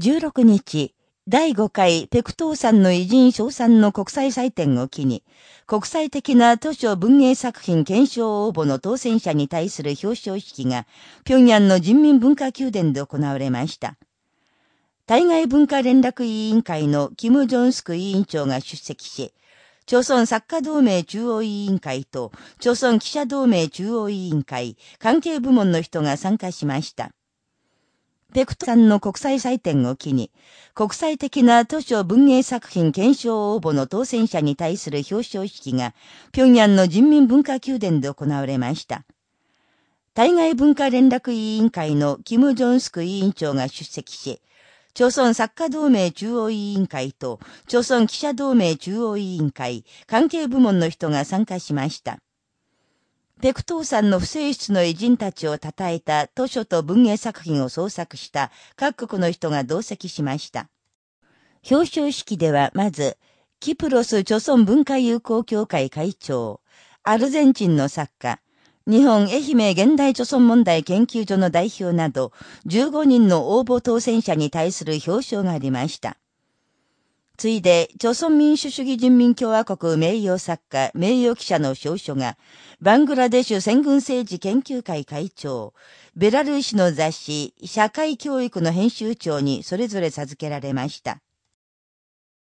16日、第5回ペクトーさんの偉人賞賛の国際祭典を機に、国際的な図書文芸作品検証応募の当選者に対する表彰式が、平壌の人民文化宮殿で行われました。対外文化連絡委員会のキム・ジョンスク委員長が出席し、朝鮮作家同盟中央委員会と、朝鮮記者同盟中央委員会、関係部門の人が参加しました。ペクトさんの国際祭典を機に、国際的な図書文芸作品検証応募の当選者に対する表彰式が、平壌の人民文化宮殿で行われました。対外文化連絡委員会のキム・ジョンスク委員長が出席し、朝鮮作家同盟中央委員会と、朝鮮記者同盟中央委員会、関係部門の人が参加しました。ペクトーさんの不正室の偉人たちを称えた図書と文芸作品を創作した各国の人が同席しました。表彰式ではまず、キプロス著村文化友好協会会長、アルゼンチンの作家、日本愛媛現代著村問題研究所の代表など15人の応募当選者に対する表彰がありました。ついで、朝鮮民主主義人民共和国名誉作家、名誉記者の証書が、バングラデシュ戦軍政治研究会会長、ベラルーシの雑誌、社会教育の編集長にそれぞれ授けられました。